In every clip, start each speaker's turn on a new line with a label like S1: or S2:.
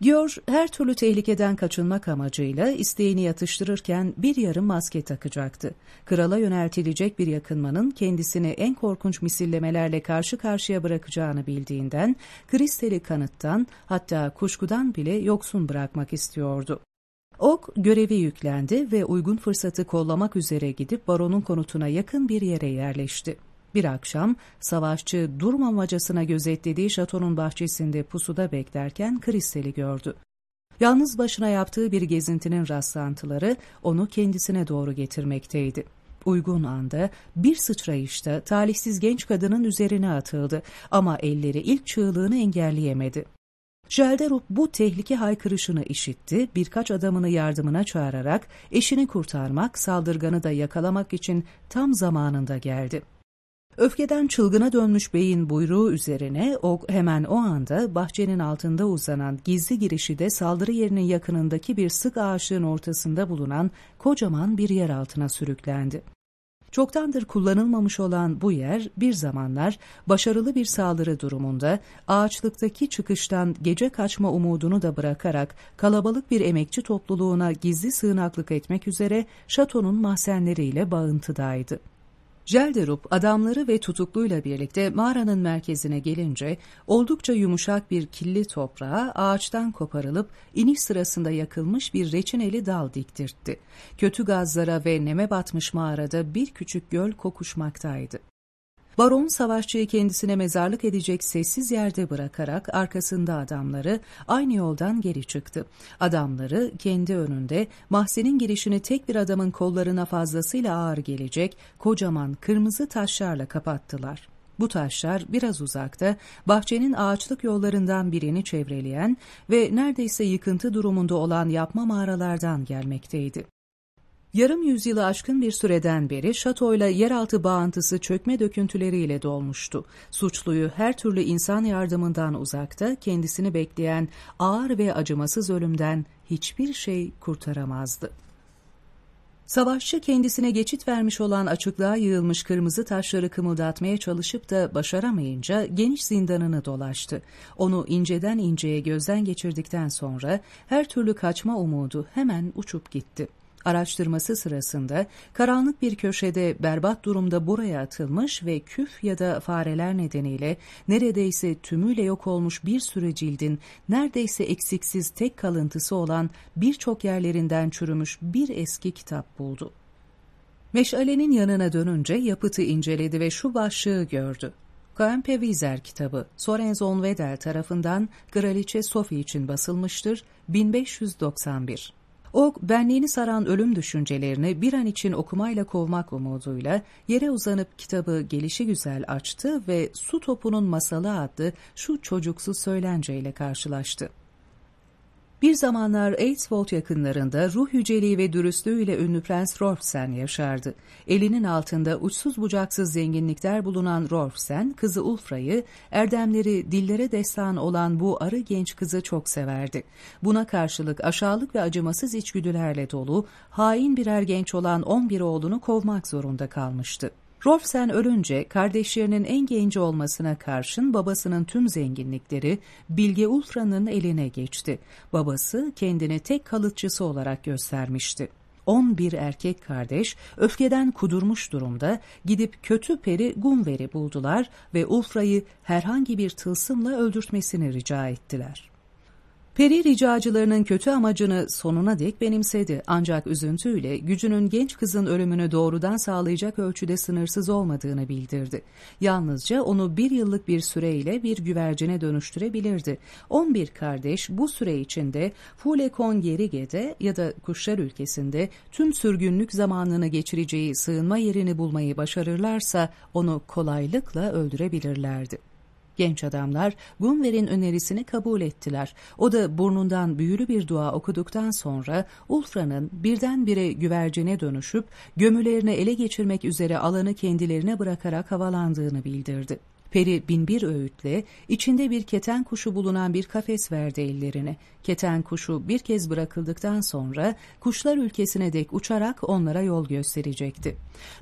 S1: Gior her türlü tehlikeden kaçınmak amacıyla isteğini yatıştırırken bir yarım maske takacaktı. Krala yöneltilecek bir yakınmanın kendisini en korkunç misillemelerle karşı karşıya bırakacağını bildiğinden Kristel'i kanıttan hatta kuşkudan bile yoksun bırakmak istiyordu. Ok görevi yüklendi ve uygun fırsatı kollamak üzere gidip baronun konutuna yakın bir yere yerleşti. Bir akşam savaşçı durmamacasına gözetlediği şatonun bahçesinde pusuda beklerken Kristel'i gördü. Yalnız başına yaptığı bir gezintinin rastlantıları onu kendisine doğru getirmekteydi. Uygun anda bir sıçrayışta talihsiz genç kadının üzerine atıldı ama elleri ilk çığlığını engelleyemedi. Jelderup bu tehlike haykırışını işitti, birkaç adamını yardımına çağırarak eşini kurtarmak, saldırganı da yakalamak için tam zamanında geldi. Öfkeden çılgına dönmüş beyin buyruğu üzerine o hemen o anda bahçenin altında uzanan gizli girişi de saldırı yerinin yakınındaki bir sık ağaçlığın ortasında bulunan kocaman bir yer altına sürüklendi. Çoktandır kullanılmamış olan bu yer bir zamanlar başarılı bir saldırı durumunda ağaçlıktaki çıkıştan gece kaçma umudunu da bırakarak kalabalık bir emekçi topluluğuna gizli sığınaklık etmek üzere şatonun mahzenleriyle bağıntıdaydı. Jelderup adamları ve tutukluyla birlikte mağaranın merkezine gelince oldukça yumuşak bir killi toprağa ağaçtan koparılıp iniş sırasında yakılmış bir reçineli dal diktirtti. Kötü gazlara ve neme batmış mağarada bir küçük göl kokuşmaktaydı. Baron savaşçıyı kendisine mezarlık edecek sessiz yerde bırakarak arkasında adamları aynı yoldan geri çıktı. Adamları kendi önünde mahzenin girişini tek bir adamın kollarına fazlasıyla ağır gelecek kocaman kırmızı taşlarla kapattılar. Bu taşlar biraz uzakta bahçenin ağaçlık yollarından birini çevreleyen ve neredeyse yıkıntı durumunda olan yapma mağaralardan gelmekteydi. Yarım yüzyılı aşkın bir süreden beri şatoyla yeraltı bağıntısı çökme döküntüleriyle dolmuştu. Suçluyu her türlü insan yardımından uzakta kendisini bekleyen ağır ve acımasız ölümden hiçbir şey kurtaramazdı. Savaşçı kendisine geçit vermiş olan açıklığa yığılmış kırmızı taşları kımıldatmaya çalışıp da başaramayınca geniş zindanını dolaştı. Onu inceden inceye gözden geçirdikten sonra her türlü kaçma umudu hemen uçup gitti araştırması sırasında karanlık bir köşede berbat durumda buraya atılmış ve küf ya da fareler nedeniyle neredeyse tümüyle yok olmuş bir sürü cildin neredeyse eksiksiz tek kalıntısı olan birçok yerlerinden çürümüş bir eski kitap buldu. Meşalenin yanına dönünce yapıtı inceledi ve şu başlığı gördü. Coempe Vizer kitabı Sorenson Wedel tarafından Kraliçe Sophie için basılmıştır 1591. O benliğini saran ölüm düşüncelerini bir an için okumayla kovmak umuduyla yere uzanıp kitabı gelişi güzel açtı ve Su Topu'nun Masalı adlı şu çocuksu söylenceyle karşılaştı. Bir zamanlar Eidsvold yakınlarında ruh yüceliği ve dürüstlüğüyle ünlü Prens Rolfsen yaşardı. Elinin altında uçsuz bucaksız zenginlikler bulunan Rolfsen, kızı Ulfra'yı, erdemleri dillere destan olan bu arı genç kızı çok severdi. Buna karşılık aşağılık ve acımasız içgüdülerle dolu, hain birer genç olan 11 oğlunu kovmak zorunda kalmıştı. Rolfsen ölünce kardeşlerinin en genci olmasına karşın babasının tüm zenginlikleri Bilge Ulfra'nın eline geçti. Babası kendini tek kalıtçısı olarak göstermişti. 11 erkek kardeş öfkeden kudurmuş durumda gidip kötü peri Gunver'i buldular ve Ulfra'yı herhangi bir tılsımla öldürtmesini rica ettiler. Peri ricacılarının kötü amacını sonuna dek benimsedi ancak üzüntüyle gücünün genç kızın ölümünü doğrudan sağlayacak ölçüde sınırsız olmadığını bildirdi. Yalnızca onu bir yıllık bir süreyle bir güvercine dönüştürebilirdi. 11 kardeş bu süre içinde Fulekon Gerige'de ya da Kuşlar ülkesinde tüm sürgünlük zamanını geçireceği sığınma yerini bulmayı başarırlarsa onu kolaylıkla öldürebilirlerdi. Genç adamlar Gunver'in önerisini kabul ettiler. O da burnundan büyülü bir dua okuduktan sonra Ulfra'nın birdenbire güvercine dönüşüp gömülerini ele geçirmek üzere alanı kendilerine bırakarak havalandığını bildirdi. Peri binbir öğütle içinde bir keten kuşu bulunan bir kafes verdi ellerine. Keten kuşu bir kez bırakıldıktan sonra kuşlar ülkesine dek uçarak onlara yol gösterecekti.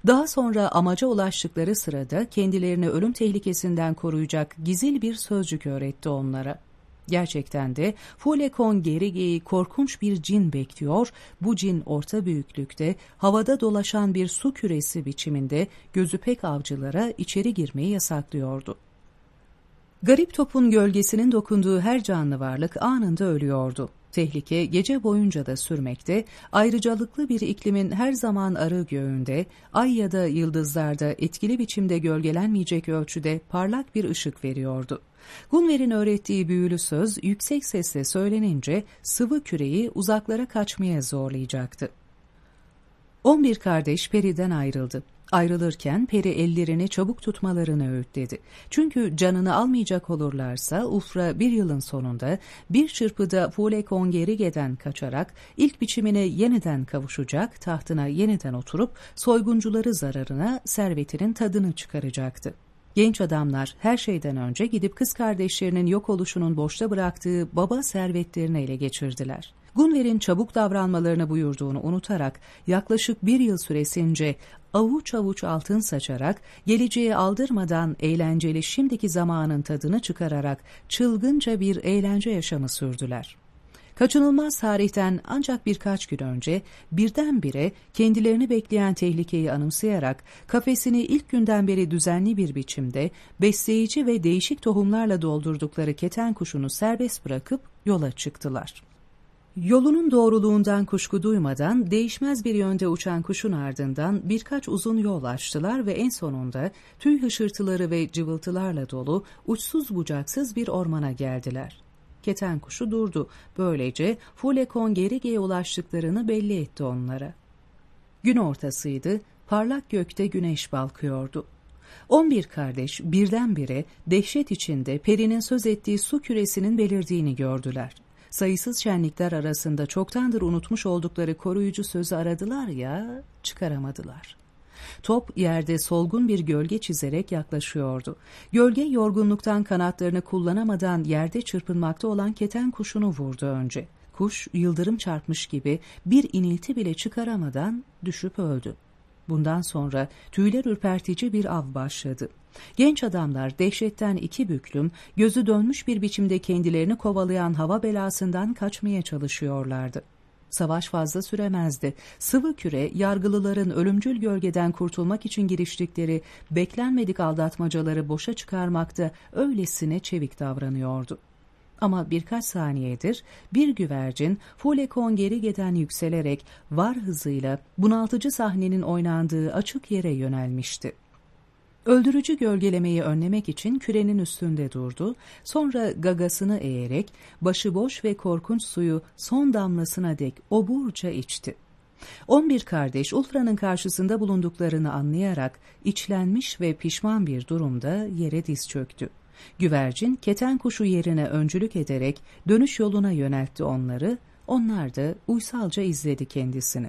S1: Daha sonra amaca ulaştıkları sırada kendilerini ölüm tehlikesinden koruyacak gizil bir sözcük öğretti onlara. Gerçekten de Fulekon Gerige'yi korkunç bir cin bekliyor, bu cin orta büyüklükte, havada dolaşan bir su küresi biçiminde gözü pek avcılara içeri girmeyi yasaklıyordu. Garip topun gölgesinin dokunduğu her canlı varlık anında ölüyordu. Tehlike gece boyunca da sürmekte, ayrıcalıklı bir iklimin her zaman arı göğünde, ay ya da yıldızlarda etkili biçimde gölgelenmeyecek ölçüde parlak bir ışık veriyordu. Gunver'in öğrettiği büyülü söz yüksek sesle söylenince sıvı küreyi uzaklara kaçmaya zorlayacaktı. On bir kardeş Peri'den ayrıldı. Ayrılırken peri ellerini çabuk tutmalarını öğütledi. Çünkü canını almayacak olurlarsa Ufra bir yılın sonunda bir çırpıda Fulekon Gerige'den kaçarak ilk biçimine yeniden kavuşacak, tahtına yeniden oturup soyguncuları zararına servetinin tadını çıkaracaktı. Genç adamlar her şeyden önce gidip kız kardeşlerinin yok oluşunun boşta bıraktığı baba servetlerini ele geçirdiler. Gunver'in çabuk davranmalarını buyurduğunu unutarak yaklaşık bir yıl süresince avuç avuç altın saçarak, geleceği aldırmadan eğlenceli şimdiki zamanın tadını çıkararak çılgınca bir eğlence yaşamı sürdüler. Kaçınılmaz tarihten ancak birkaç gün önce birdenbire kendilerini bekleyen tehlikeyi anımsayarak kafesini ilk günden beri düzenli bir biçimde besleyici ve değişik tohumlarla doldurdukları keten kuşunu serbest bırakıp yola çıktılar. Yolunun doğruluğundan kuşku duymadan değişmez bir yönde uçan kuşun ardından birkaç uzun yol açtılar ve en sonunda tüy hışırtıları ve cıvıltılarla dolu uçsuz bucaksız bir ormana geldiler. Keten kuşu durdu. Böylece Fulekon Gerige'ye ulaştıklarını belli etti onlara. Gün ortasıydı, parlak gökte güneş balkıyordu. On bir kardeş birdenbire dehşet içinde perinin söz ettiği su küresinin belirdiğini gördüler sayısız şenlikler arasında çoktandır unutmuş oldukları koruyucu sözü aradılar ya, çıkaramadılar. Top yerde solgun bir gölge çizerek yaklaşıyordu. Gölge yorgunluktan kanatlarını kullanamadan yerde çırpınmakta olan keten kuşunu vurdu önce. Kuş yıldırım çarpmış gibi bir inilti bile çıkaramadan düşüp öldü. Bundan sonra tüyler ürpertici bir av başladı. Genç adamlar dehşetten iki büklüm, gözü dönmüş bir biçimde kendilerini kovalayan hava belasından kaçmaya çalışıyorlardı. Savaş fazla süremezdi. Sıvı küre, yargılıların ölümcül gölgeden kurtulmak için giriştikleri beklenmedik aldatmacaları boşa çıkarmakta öylesine çevik davranıyordu. Ama birkaç saniyedir bir güvercin Fulekon Gerige'den yükselerek var hızıyla bunaltıcı sahnenin oynandığı açık yere yönelmişti. Öldürücü gölgelemeyi önlemek için kürenin üstünde durdu, sonra gagasını eğerek başıboş ve korkunç suyu son damlasına dek oburca içti. On bir kardeş Ulfra'nın karşısında bulunduklarını anlayarak içlenmiş ve pişman bir durumda yere diz çöktü. Güvercin keten kuşu yerine öncülük ederek dönüş yoluna yöneltti onları, onlar da uysalca izledi kendisini.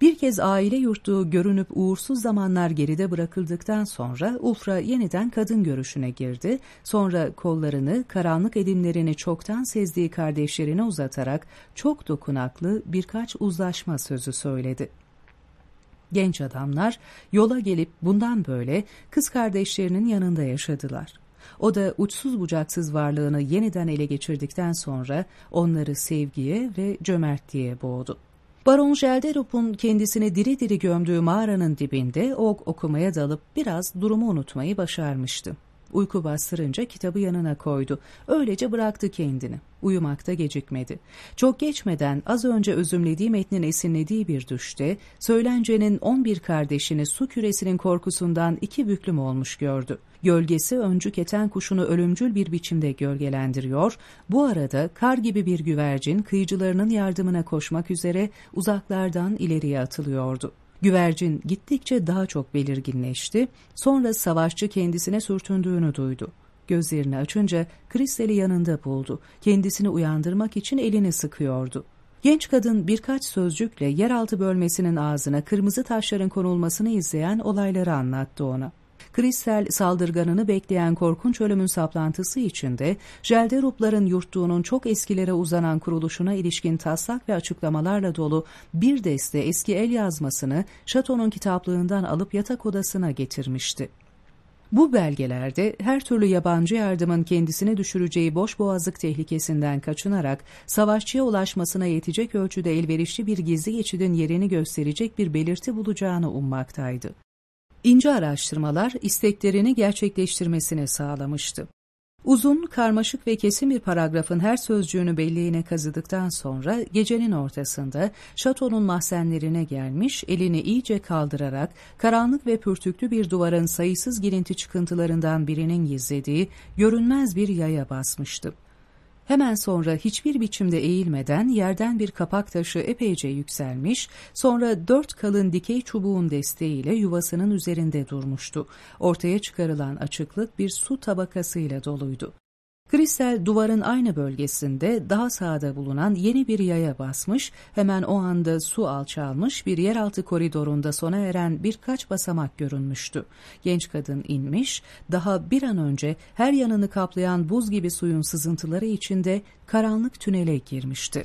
S1: Bir kez aile yurttuğu görünüp uğursuz zamanlar geride bırakıldıktan sonra Ulfra yeniden kadın görüşüne girdi. Sonra kollarını, karanlık edimlerini çoktan sezdiği kardeşlerine uzatarak çok dokunaklı birkaç uzlaşma sözü söyledi. Genç adamlar yola gelip bundan böyle kız kardeşlerinin yanında yaşadılar. O da uçsuz bucaksız varlığını yeniden ele geçirdikten sonra onları sevgiye ve cömertliğe boğdu. Baron Gelderup'un kendisini diri diri gömdüğü mağaranın dibinde ok okumaya dalıp biraz durumu unutmayı başarmıştı. Uyku bastırınca kitabı yanına koydu. Öylece bıraktı kendini. Uyumakta gecikmedi. Çok geçmeden az önce özümlediği metnin esinlediği bir düşte, söylencenin on bir kardeşini su küresinin korkusundan iki büklüm olmuş gördü. Gölgesi öncü keten kuşunu ölümcül bir biçimde gölgelendiriyor, bu arada kar gibi bir güvercin kıyıcılarının yardımına koşmak üzere uzaklardan ileriye atılıyordu. Güvercin gittikçe daha çok belirginleşti, sonra savaşçı kendisine sürtündüğünü duydu. Gözlerini açınca Kristel'i yanında buldu. Kendisini uyandırmak için elini sıkıyordu. Genç kadın birkaç sözcükle yeraltı bölmesinin ağzına kırmızı taşların konulmasını izleyen olayları anlattı ona. Kristel saldırganını bekleyen korkunç ölümün saplantısı içinde Jelderupların yurttuğunun çok eskilere uzanan kuruluşuna ilişkin taslak ve açıklamalarla dolu bir deste eski el yazmasını şatonun kitaplığından alıp yatak odasına getirmişti. Bu belgelerde her türlü yabancı yardımın kendisine düşüreceği boş boğazlık tehlikesinden kaçınarak savaşçıya ulaşmasına yetecek ölçüde elverişli bir gizli geçidin yerini gösterecek bir belirti bulacağını ummaktaydı. İnce araştırmalar isteklerini gerçekleştirmesini sağlamıştı. Uzun, karmaşık ve kesin bir paragrafın her sözcüğünü belleğine kazıdıktan sonra gecenin ortasında şatonun mahzenlerine gelmiş, elini iyice kaldırarak karanlık ve pürtüklü bir duvarın sayısız girinti çıkıntılarından birinin gizlediği görünmez bir yaya basmıştı. Hemen sonra hiçbir biçimde eğilmeden yerden bir kapak taşı epeyce yükselmiş, sonra dört kalın dikey çubuğun desteğiyle yuvasının üzerinde durmuştu. Ortaya çıkarılan açıklık bir su tabakasıyla doluydu. Kristel duvarın aynı bölgesinde daha sağda bulunan yeni bir yaya basmış, hemen o anda su alçalmış bir yeraltı koridorunda sona eren birkaç basamak görünmüştü. Genç kadın inmiş, daha bir an önce her yanını kaplayan buz gibi suyun sızıntıları içinde karanlık tünele girmişti.